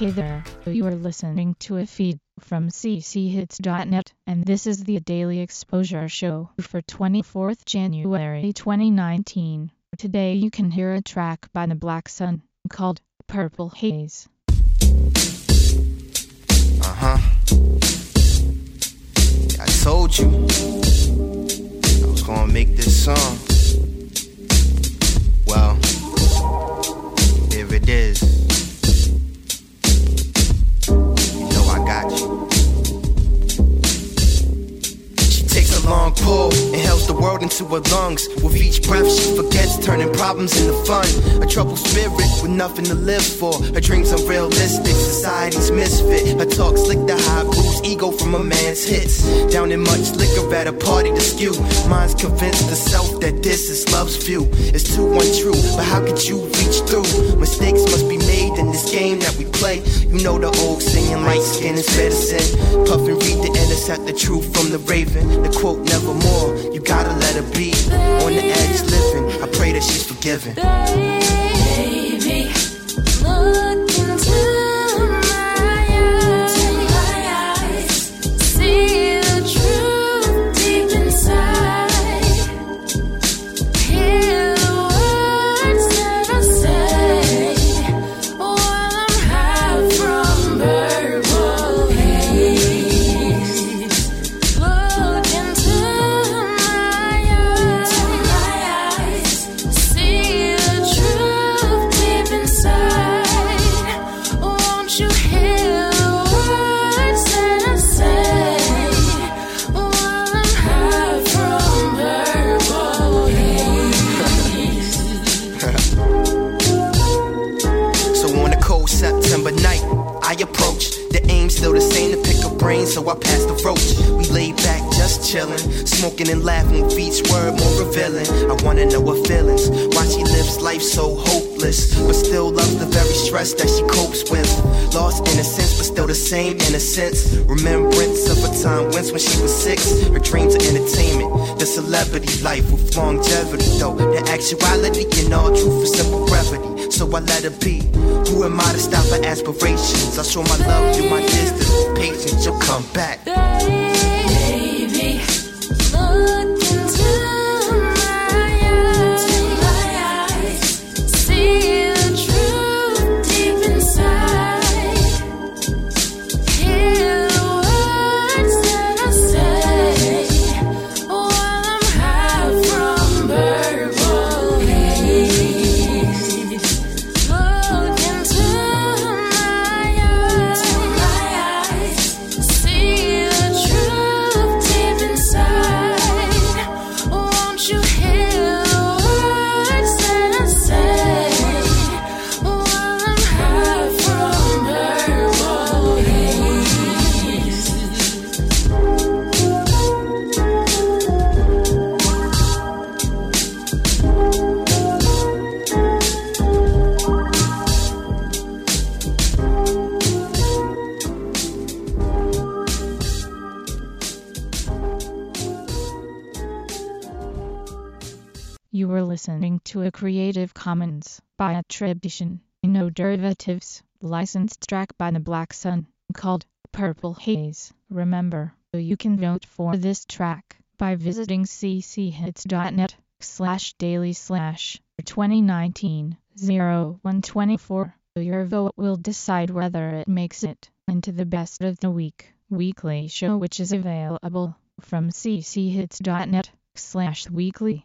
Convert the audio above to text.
Hey there, you are listening to a feed from cchits.net, and this is the Daily Exposure Show for 24th January 2019. Today you can hear a track by the Black Sun called Purple Haze. Uh huh. I told you I was gonna make this song. Into her lungs. With each breath, she forgets turning problems into fun. A troubled spirit with nothing to live for. Her dreams unrealistic, society's misfit. Her talk slick the high boost ego from a man's hits. Down in much liquor at a party to skew. Mind's convinced the self that this is love's view. It's too untrue, but how could you reach through? Mistakes must be this game that we play. You know the old saying, light skin is medicine. Puff and read the intercept the truth from the raven. The quote, nevermore. You gotta let her be. On the edge living. I pray that she's forgiven. Baby, look still the same to pick a brain, so I pass the roach. We laid back, just chillin', smoking and laughing with each word more revealing. I wanna know her feelings, why she lives life so hopeless, but still loves the stress that she copes with. Lost innocence, but still the same innocence. Remembrance of a time once when she was six. Her dreams are entertainment, the celebrity life with longevity, though the actuality in all truth is simple brevity so I let her be. Who am I to stop her aspirations? I show my love through my distance. Patience, you'll come back. You were listening to a Creative Commons by attribution, no derivatives, licensed track by the Black Sun, called Purple Haze. Remember, you can vote for this track by visiting cchits.net slash daily slash 2019 0124. Your vote will decide whether it makes it into the best of the week weekly show which is available from cchits.net slash weekly.